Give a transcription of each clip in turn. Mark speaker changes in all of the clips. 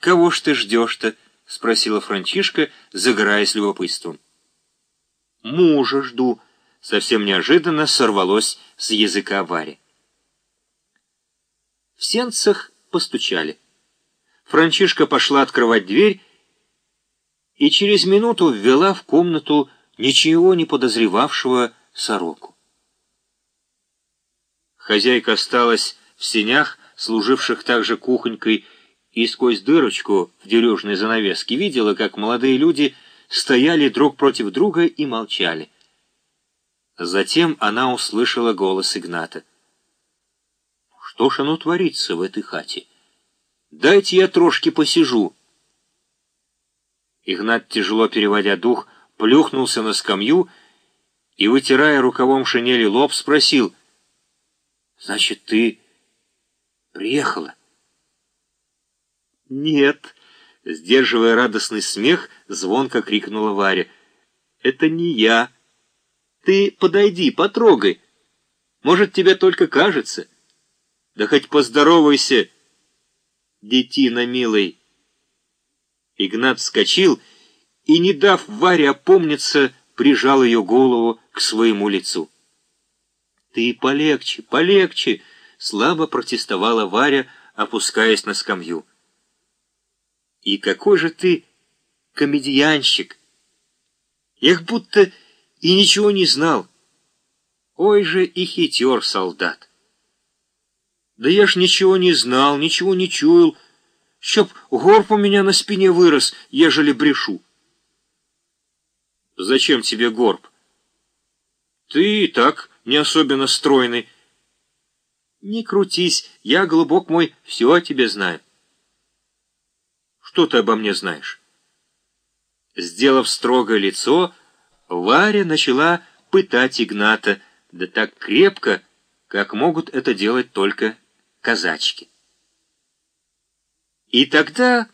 Speaker 1: «Кого ж ты ждешь-то?» — спросила Франчишка, загораясь любопытством. «Мужа жду», — совсем неожиданно сорвалось с языка Вари. В сенцах постучали. Франчишка пошла открывать дверь и через минуту ввела в комнату ничего не подозревавшего сороку. Хозяйка осталась в сенях, служивших также кухонькой, и сквозь дырочку в дерюжной занавеске видела, как молодые люди стояли друг против друга и молчали. Затем она услышала голос Игната. «Что ж оно творится в этой хате? Дайте я трошки посижу». Игнат, тяжело переводя дух, плюхнулся на скамью и, вытирая рукавом шинели лоб, спросил, «Значит, ты приехала?» «Нет», — сдерживая радостный смех, звонко крикнула Варя. «Это не я. Ты подойди, потрогай. Может, тебе только кажется. Да хоть поздоровайся, детина милый». Игнат вскочил и, не дав Варе опомниться, прижал ее голову к своему лицу. «Ты полегче, полегче!» — слабо протестовала Варя, опускаясь на скамью. «И какой же ты комедианщик! Как будто и ничего не знал. Ой же и хитер солдат! Да я ж ничего не знал, ничего не чуял, чтоб горб у меня на спине вырос, ежели брешу. Зачем тебе горб? Ты и так не особенно стройный. Не крутись, я, глубок мой, все о тебе знаю. Что ты обо мне знаешь? Сделав строгое лицо, Варя начала пытать Игната, да так крепко, как могут это делать только казачки. И тогда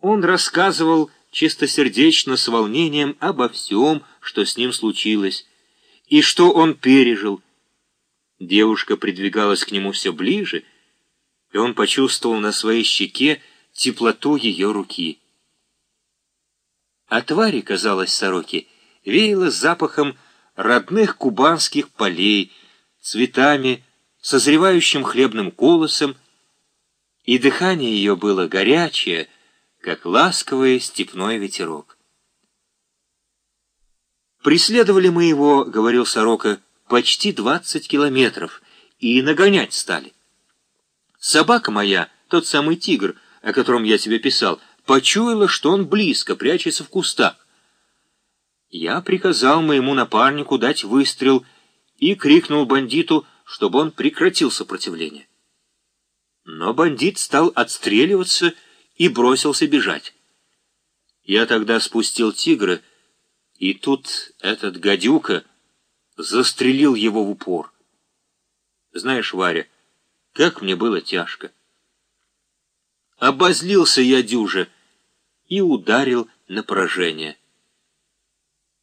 Speaker 1: он рассказывал чистосердечно, с волнением обо всем, что с ним случилось, и что он пережил. Девушка придвигалась к нему все ближе, и он почувствовал на своей щеке теплоту ее руки. А твари, казалось, сороки, веяло запахом родных кубанских полей, цветами, созревающим хлебным колосом, и дыхание ее было горячее, как ласковый степной ветерок. «Преследовали мы его, — говорил Сорока, — почти двадцать километров, и нагонять стали. Собака моя, тот самый тигр, о котором я тебе писал, почуяла, что он близко прячется в кустах. Я приказал моему напарнику дать выстрел и крикнул бандиту, чтобы он прекратил сопротивление. Но бандит стал отстреливаться и бросился бежать. Я тогда спустил тигра, и тут этот гадюка застрелил его в упор. Знаешь, Варя, как мне было тяжко. Обозлился я дюже и ударил на поражение.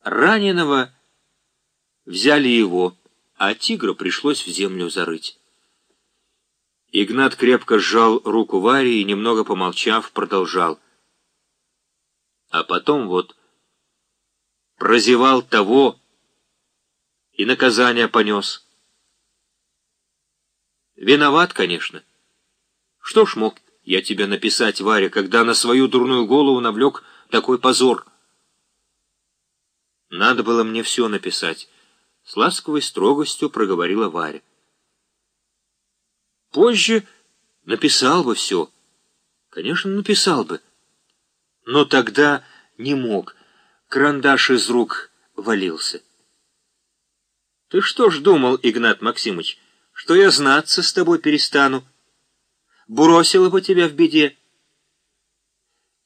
Speaker 1: Раненого взяли его, а тигра пришлось в землю зарыть. Игнат крепко сжал руку Вари и, немного помолчав, продолжал. А потом вот прозевал того и наказание понес. Виноват, конечно. Что ж мог я тебе написать, Варя, когда на свою дурную голову навлек такой позор? Надо было мне все написать. С ласковой строгостью проговорила Варя. Позже написал бы все. Конечно, написал бы. Но тогда не мог. Карандаш из рук валился. Ты что ж думал, Игнат Максимыч, что я знаться с тобой перестану? Бросила бы тебя в беде.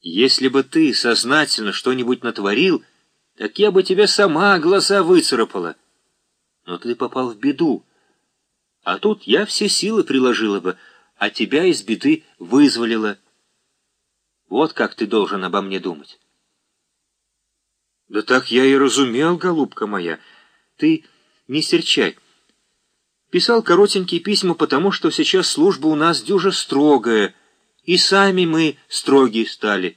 Speaker 1: Если бы ты сознательно что-нибудь натворил, так я бы тебе сама глаза выцарапала. Но ты попал в беду. А тут я все силы приложила бы, а тебя из беды вызволила. Вот как ты должен обо мне думать. Да так я и разумел, голубка моя. Ты не серчай. Писал коротенькие письма, потому что сейчас служба у нас дюже строгая, И сами мы строгие стали.